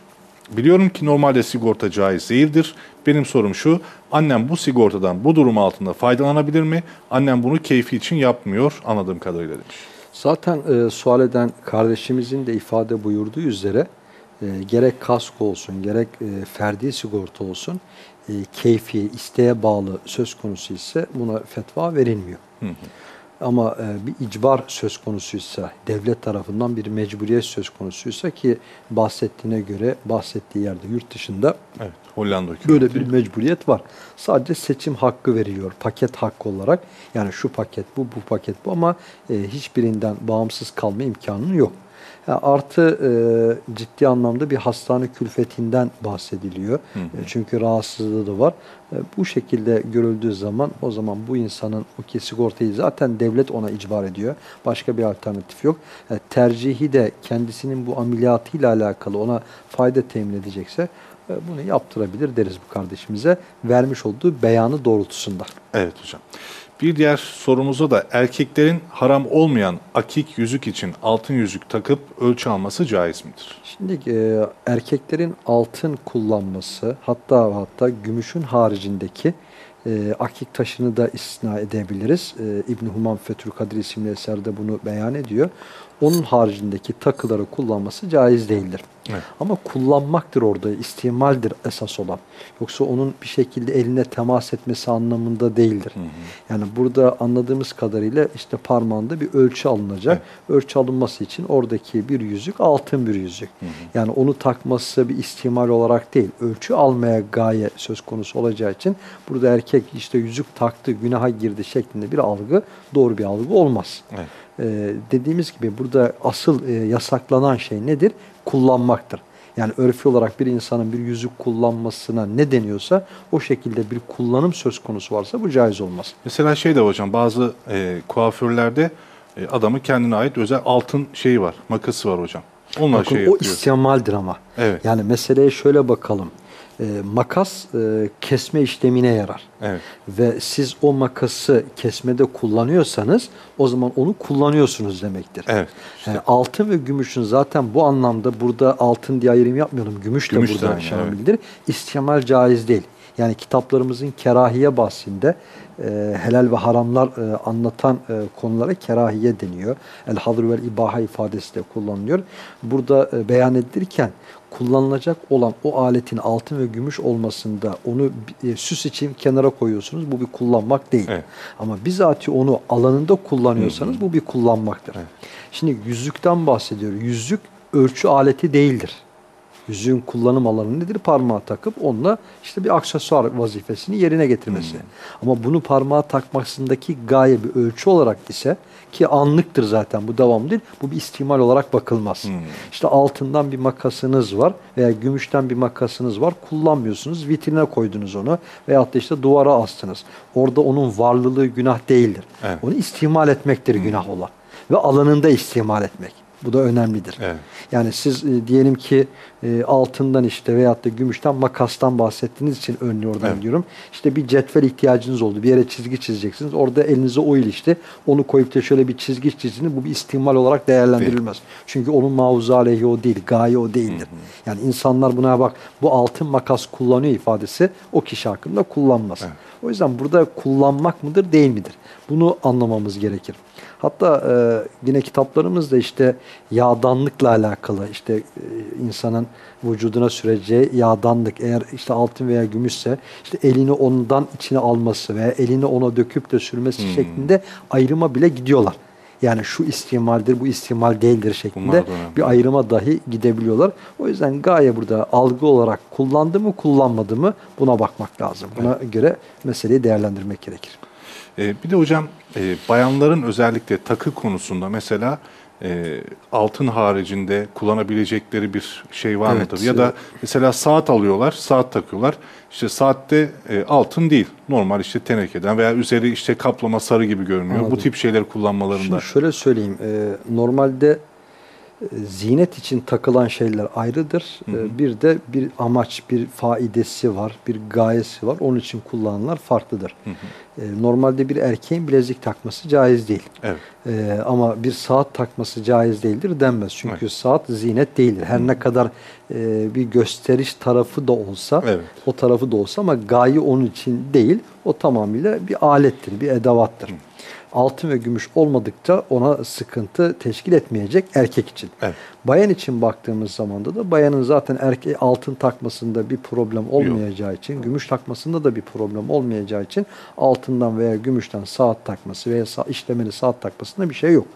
Biliyorum ki normalde sigorta caiz değildir. Benim sorum şu, annem bu sigortadan bu durum altında faydalanabilir mi? Annem bunu keyfi için yapmıyor anladığım kadarıyla demiş. Zaten e, sual eden kardeşimizin de ifade buyurduğu üzere e, gerek kasko olsun, gerek e, ferdi sigorta olsun, e, keyfi, isteğe bağlı söz konusu ise buna fetva verilmiyor. Hı hı. Ama e, bir icbar söz konusuysa, devlet tarafından bir mecburiyet söz konusuysa ki bahsettiğine göre bahsettiği yerde yurt dışında Evet, Hollanda böyle bir mecburiyet var. Sadece seçim hakkı veriyor paket hakkı olarak. Yani şu paket bu, bu paket bu ama e, hiçbirinden bağımsız kalma imkanı yok. Ha, artı e, ciddi anlamda bir hastane külfetinden bahsediliyor. Hı hı. E, çünkü rahatsızlığı da var. E, bu şekilde görüldüğü zaman o zaman bu insanın o ki sigortayı zaten devlet ona icbar ediyor. Başka bir alternatif yok. E, tercihi de kendisinin bu ameliyatıyla alakalı ona fayda temin edecekse e, bunu yaptırabilir deriz bu kardeşimize. Vermiş olduğu beyanı doğrultusunda. Evet hocam. Bir diğer sorumuza da erkeklerin haram olmayan akik yüzük için altın yüzük takıp ölçü alması caiz midir? Şimdi e, erkeklerin altın kullanması hatta hatta gümüşün haricindeki e, akik taşını da istisna edebiliriz. E, İbn Humam Fethül Kadir isimli eserde bunu beyan ediyor. Onun haricindeki takıları kullanması caiz değildir. Evet. Ama kullanmaktır orada, istimaldir esas olan. Yoksa onun bir şekilde eline temas etmesi anlamında değildir. Yani burada anladığımız kadarıyla işte parmağında bir ölçü alınacak. Ölçü alınması için oradaki bir yüzük altın bir yüzük. Yani onu takması bir istimal olarak değil, ölçü almaya gaye söz konusu olacağı için burada erkek işte yüzük taktı, günaha girdi şeklinde bir algı doğru bir algı olmaz. Evet. Ee, dediğimiz gibi burada asıl e, yasaklanan şey nedir? Kullanmaktır. Yani örfi olarak bir insanın bir yüzük kullanmasına ne deniyorsa o şekilde bir kullanım söz konusu varsa bu caiz olmaz. Mesela şey de hocam bazı e, kuaförlerde e, adamın kendine ait özel altın şeyi var, makası var hocam. Onunla Bakın şey o yapıyor. istimaldir ama. Evet. Yani meseleye şöyle bakalım. Ee, makas e, kesme işlemine yarar. Evet. Ve siz o makası kesmede kullanıyorsanız o zaman onu kullanıyorsunuz demektir. Evet. Yani altın ve gümüşün zaten bu anlamda burada altın diye ayrım yapmayalım. Gümüş de Gümüş burada aynı, şamildir. İstimal caiz değil. Yani kitaplarımızın kerahiye bahsinde e, helal ve haramlar e, anlatan e, konulara kerahiye deniyor. El hadr vel ibaha ifadesi de kullanılıyor. Burada e, beyan edilirken kullanılacak olan o aletin altın ve gümüş olmasında onu e, süs için kenara koyuyorsunuz. Bu bir kullanmak değil. Evet. Ama bizatihi onu alanında kullanıyorsanız bu bir kullanmaktır. Şimdi yüzükten bahsediyor. Yüzük ölçü aleti değildir. Yüzüğün kullanım alanı nedir? Parmağa takıp onunla işte bir aksesuar vazifesini yerine getirmesi. Ama bunu parmağa takmasındaki gaye bir ölçü olarak ise ki anlıktır zaten bu devam değil. Bu bir istimal olarak bakılmaz. İşte altından bir makasınız var veya gümüşten bir makasınız var. Kullanmıyorsunuz. Vitrine koydunuz onu veyahut da işte duvara astınız. Orada onun varlılığı günah değildir. Evet. Onu istimal etmektir günah olan. Ve alanında istimal etmek. Bu da önemlidir. Evet. Yani siz e, diyelim ki e, altından işte veyahut da gümüşten makastan bahsettiğiniz için örneği oradan Evet. diyorum. İşte bir cetvel ihtiyacınız oldu. Bir yere çizgi çizeceksiniz. Orada elinize o ilişti. Onu koyup da şöyle bir çizgi çizdiniz. Bu bir istimal olarak değerlendirilmez. Çünkü onun mavzu aleyhi o değil. Gaye o değildir. Yani insanlar buna bak bu altın makas kullanıyor ifadesi o kişi hakkında kullanmaz. Evet. O yüzden burada kullanmak mıdır değil midir? Bunu anlamamız gerekir. Hatta e, yine kitaplarımızda işte yağdanlıkla alakalı işte e, insanın vücuduna süreceği yağdanlık eğer işte altın veya gümüşse işte elini ondan içine alması veya elini ona döküp de sürmesi şeklinde ayrıma bile gidiyorlar. Yani şu istimaldir, bu istimal değildir şeklinde bir ayrıma dahi gidebiliyorlar. O yüzden gaye burada algı olarak kullandı mı, kullanmadı mı buna bakmak lazım. Buna göre meseleyi değerlendirmek gerekir. E, bir de hocam e, bayanların özellikle takı konusunda mesela e, altın haricinde kullanabilecekleri bir şey var Evet, mıdır? Ya da mesela saat alıyorlar, saat takıyorlar. İşte saatte e, altın değil, normal işte tenekeden veya üzeri işte kaplama sarı gibi görünüyor. Anladım. Bu tip şeyleri kullanmalarında. Şimdi şöyle söyleyeyim. e, normalde zinet için takılan şeyler ayrıdır. E, bir de bir amaç, bir faidesi var, bir gayesi var. Onun için kullananlar farklıdır. E, normalde bir erkeğin bilezik takması caiz değil. Evet. E, ama bir saat takması caiz değildir denmez. Çünkü saat zinet değildir. Her ne kadar e, bir gösteriş tarafı da olsa, Evet. o tarafı da olsa ama gaye onun için değil. O tamamıyla bir alettir, bir edevattır. Altın ve gümüş olmadıkça ona sıkıntı teşkil etmeyecek erkek için. Evet. Bayan için baktığımız zaman da bayanın zaten erke altın takmasında bir problem olmayacağı için, gümüş takmasında da bir problem olmayacağı için altından veya gümüşten saat takması veya işlemeli saat takmasında bir şey yok.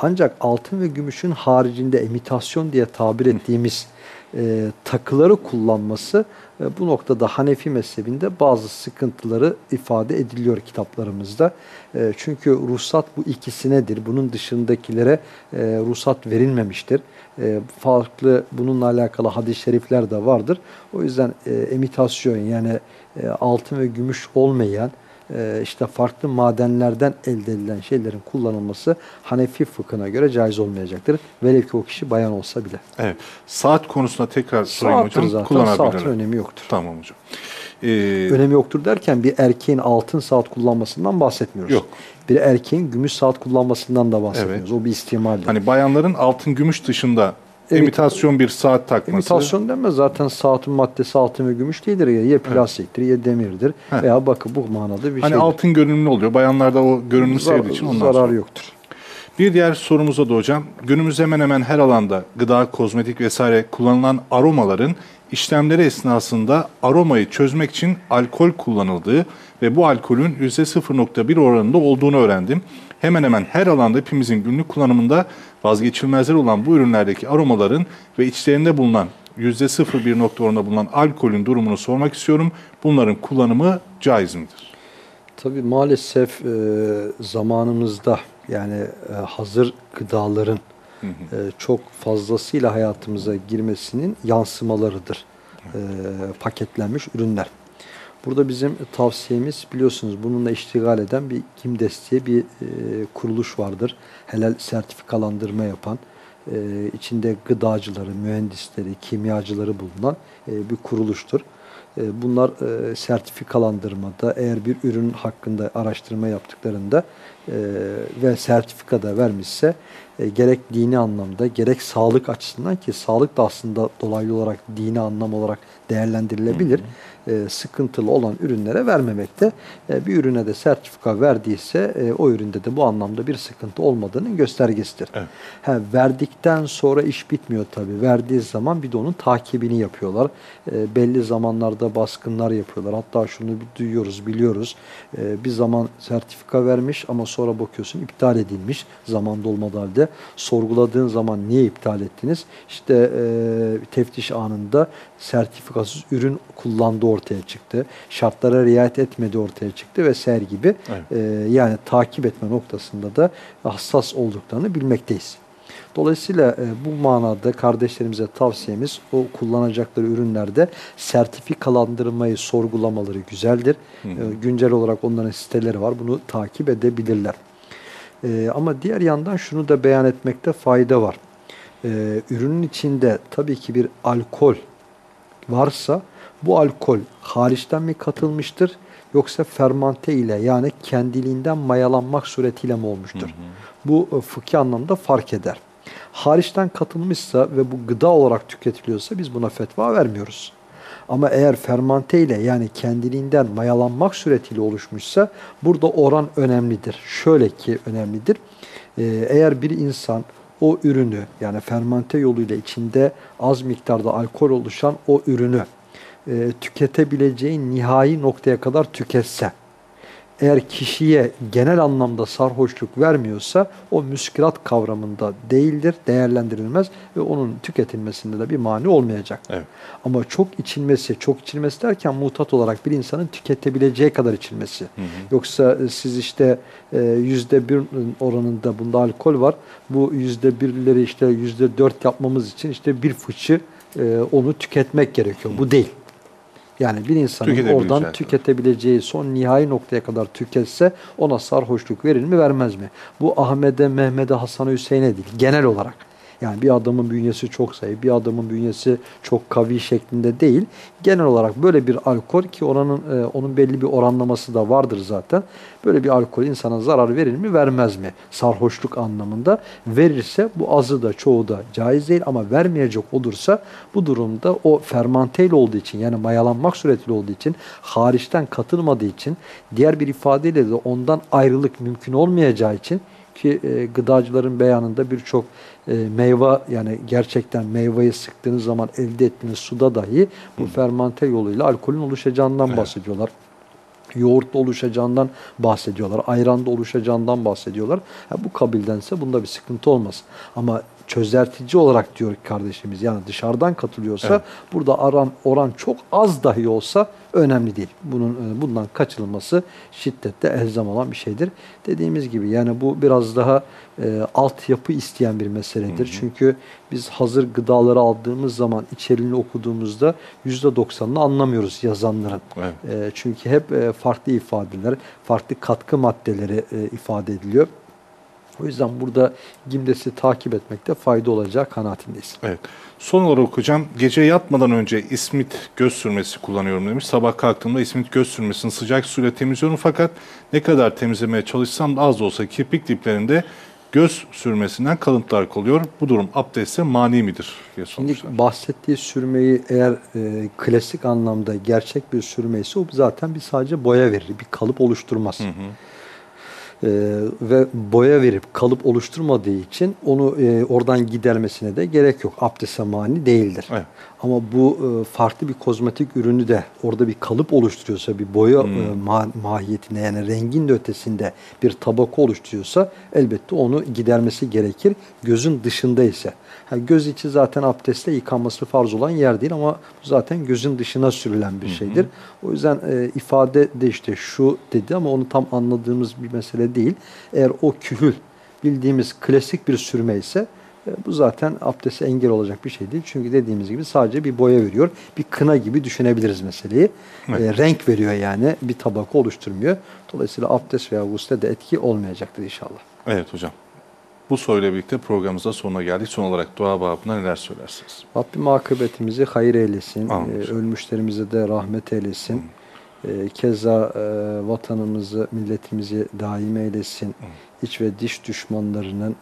Ancak altın ve gümüşün haricinde imitasyon diye tabir ettiğimiz e, takıları kullanması e, bu noktada Hanefi mezhebinde bazı sıkıntıları ifade ediliyor kitaplarımızda. E, çünkü ruhsat bu ikisinedir. Bunun dışındakilere e, ruhsat verilmemiştir. E, farklı bununla alakalı hadis-i şerifler de vardır. O yüzden e, imitasyon yani e, altın ve gümüş olmayan e, işte farklı madenlerden elde edilen şeylerin kullanılması Hanefi fıkhına göre caiz olmayacaktır. Velev ki o kişi bayan olsa bile. Evet. Saat konusunda tekrar sorayım Saattir hocam. zaten. Kullanabilirler. Saatin önemi yoktur. Tamam hocam. Ee, Önemi yoktur derken bir erkeğin altın saat kullanmasından bahsetmiyoruz. Yok. Bir erkeğin gümüş saat kullanmasından da bahsetmiyoruz. O bir ihtimaldir. hani bayanların altın gümüş dışında Evet. İmitasyon bir saat takması. İmitasyon denmez zaten saatin maddesi altın ve gümüş değildir ya. Ya plastiktir ya demirdir Heh. veya bakı bu manada bir Hani şeydir. altın görünümlü oluyor. Bayanlar da o görünümü Zar- sevdiği için ondan zarar sonra. yoktur. Bir diğer sorumuza da hocam. Günümüzde hemen hemen her alanda gıda, kozmetik vesaire kullanılan aromaların işlemleri esnasında aromayı çözmek için alkol kullanıldığı ve bu alkolün %0.1 oranında olduğunu öğrendim. Hemen hemen her alanda hepimizin günlük kullanımında vazgeçilmezler olan bu ürünlerdeki aromaların ve içlerinde bulunan %0.1 nokta oranında bulunan alkolün durumunu sormak istiyorum. Bunların kullanımı caiz midir? Tabii maalesef e, zamanımızda yani e, hazır gıdaların e, çok fazlasıyla hayatımıza girmesinin yansımalarıdır e, paketlenmiş ürünler. Burada bizim tavsiyemiz biliyorsunuz bununla iştigal eden bir KİMDES diye bir e, kuruluş vardır. Helal sertifikalandırma yapan, e, içinde gıdacıları, mühendisleri, kimyacıları bulunan e, bir kuruluştur. E, Bunlar e, sertifikalandırmada eğer bir ürün hakkında araştırma yaptıklarında e, ve sertifika da vermişse e, gerek dini anlamda gerek sağlık açısından ki sağlık da aslında dolaylı olarak dini anlam olarak değerlendirilebilir. E, sıkıntılı olan ürünlere vermemekte. E, bir ürüne de sertifika verdiyse e, o üründe de bu anlamda bir sıkıntı olmadığının göstergesidir. Evet. Ha, verdikten sonra iş bitmiyor tabii. Verdiği zaman bir de onun takibini yapıyorlar. E, belli zamanlarda baskınlar yapıyorlar. Hatta şunu duyuyoruz, biliyoruz. E, bir zaman sertifika vermiş ama sonra bakıyorsun iptal edilmiş. Zaman dolmadı halde. Sorguladığın zaman niye iptal ettiniz? İşte e, teftiş anında sertifikasız ürün kullandığı ortaya çıktı. Şartlara riayet etmedi ortaya çıktı vesaire gibi. Evet. E, yani takip etme noktasında da hassas olduklarını bilmekteyiz. Dolayısıyla e, bu manada kardeşlerimize tavsiyemiz o kullanacakları ürünlerde sertifikalandırmayı sorgulamaları güzeldir. E, güncel olarak onların siteleri var. Bunu takip edebilirler. E, ama diğer yandan şunu da beyan etmekte fayda var. E, ürünün içinde tabii ki bir alkol varsa bu alkol hariçten mi katılmıştır yoksa fermante ile yani kendiliğinden mayalanmak suretiyle mi olmuştur? Bu e, fıkhi anlamda fark eder. Hariçten katılmışsa ve bu gıda olarak tüketiliyorsa biz buna fetva vermiyoruz. Ama eğer fermante ile yani kendiliğinden mayalanmak suretiyle oluşmuşsa burada oran önemlidir. Şöyle ki önemlidir. Ee, eğer bir insan o ürünü yani fermante yoluyla içinde az miktarda alkol oluşan o ürünü e, tüketebileceği nihai noktaya kadar tüketse, eğer kişiye genel anlamda sarhoşluk vermiyorsa o müskirat kavramında değildir, değerlendirilmez ve onun tüketilmesinde de bir mani olmayacak. Evet. Ama çok içilmesi, çok içilmesi derken mutat olarak bir insanın tüketebileceği kadar içilmesi. Yoksa e, siz işte e, yüzde bir oranında bunda alkol var. Bu yüzde birleri işte yüzde dört yapmamız için işte bir fıçı e, onu tüketmek gerekiyor. Bu değil. Yani bir insanın oradan tüketebileceği son nihai noktaya kadar tüketse ona sarhoşluk verir mi vermez mi? Bu Ahmet'e, Mehmet'e, Hasan'a, Hüseyin'e değil. Genel olarak. Yani bir adamın bünyesi çok zayıf, bir adamın bünyesi çok kavi şeklinde değil. Genel olarak böyle bir alkol ki oranın e, onun belli bir oranlaması da vardır zaten. Böyle bir alkol insana zarar verir mi, vermez mi? Sarhoşluk anlamında verirse bu azı da çoğu da caiz değil ama vermeyecek olursa bu durumda o fermanteyle olduğu için yani mayalanmak suretiyle olduğu için hariçten katılmadığı için diğer bir ifadeyle de ondan ayrılık mümkün olmayacağı için ki e, gıdacıların beyanında birçok e, meyve yani gerçekten meyveyi sıktığınız zaman elde ettiğiniz suda dahi bu fermante yoluyla alkolün oluşacağından Evet. bahsediyorlar. Yoğurtla oluşacağından bahsediyorlar. Ayranda oluşacağından bahsediyorlar. Ha, bu kabildense bunda bir sıkıntı olmaz. Ama çözeltici olarak diyor kardeşimiz yani dışarıdan katılıyorsa Evet. burada aran oran çok az dahi olsa önemli değil. Bunun e, bundan kaçınılması şiddetle elzem olan bir şeydir. Dediğimiz gibi yani bu biraz daha e, altyapı isteyen bir meseledir. Çünkü biz hazır gıdaları aldığımız zaman içeriğini okuduğumuzda %90'ını anlamıyoruz yazanların. Evet. E, çünkü hep e, farklı ifadeler, farklı katkı maddeleri e, ifade ediliyor. O yüzden burada GİMDES'i takip etmekte fayda olacağı kanaatindeyiz. Evet. Son olarak hocam gece yatmadan önce İsmit göz sürmesi kullanıyorum demiş. Sabah kalktığımda İsmit göz sürmesini sıcak suyla temizliyorum fakat ne kadar temizlemeye çalışsam da az da olsa kirpik diplerinde göz sürmesinden kalıntılar kalıyor. Bu durum abdeste mani midir diye Şimdi bahsettiği sürmeyi eğer e, klasik anlamda gerçek bir sürmeyse o zaten bir sadece boya verir, bir kalıp oluşturmaz. E, ve boya verip kalıp oluşturmadığı için onu e, oradan gidermesine de gerek yok. Abdeste mani değildir. Evet. Ama bu e, farklı bir kozmetik ürünü de orada bir kalıp oluşturuyorsa, bir boya e, ma- mahiyetinde yani rengin de ötesinde bir tabaka oluşturuyorsa elbette onu gidermesi gerekir. Gözün dışında ise. Ha, göz içi zaten abdestle yıkanması farz olan yer değil ama zaten gözün dışına sürülen bir şeydir. O yüzden e, ifade de işte şu dedi ama onu tam anladığımız bir mesele değil. Eğer o kühül bildiğimiz klasik bir sürme ise e, bu zaten abdeste engel olacak bir şey değil. Çünkü dediğimiz gibi sadece bir boya veriyor. Bir kına gibi düşünebiliriz meseleyi. E, renk veriyor yani. Bir tabaka oluşturmuyor. Dolayısıyla abdest veya gusle de etki olmayacaktır inşallah. Evet hocam. Bu soruyla birlikte programımızda sonuna geldik. Son olarak dua babına neler söylersiniz? Rabbim akıbetimizi hayır eylesin. Amin. E, ölmüşlerimize de rahmet eylesin. E, keza e, vatanımızı, milletimizi daim eylesin. İç ve dış düşmanlarının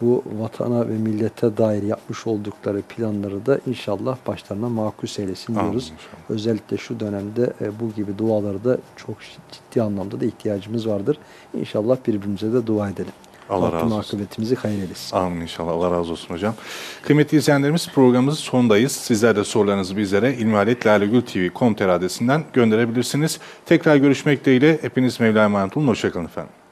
bu vatana ve millete dair yapmış oldukları planları da inşallah başlarına makus eylesin diyoruz. inşallah. Özellikle şu dönemde bu gibi duaları da çok ciddi anlamda da ihtiyacımız vardır. İnşallah birbirimize de dua edelim. Allah Rabbim razı olsun. akıbetimizi hayır eylesin. Amin inşallah. Allah razı olsun hocam. Kıymetli izleyenlerimiz programımızın sonundayız. Sizler de sorularınızı bizlere ilmihaletlalegültv.com adresinden gönderebilirsiniz. Tekrar görüşmek dileğiyle. Hepiniz Mevla'ya emanet olun. Hoşçakalın efendim.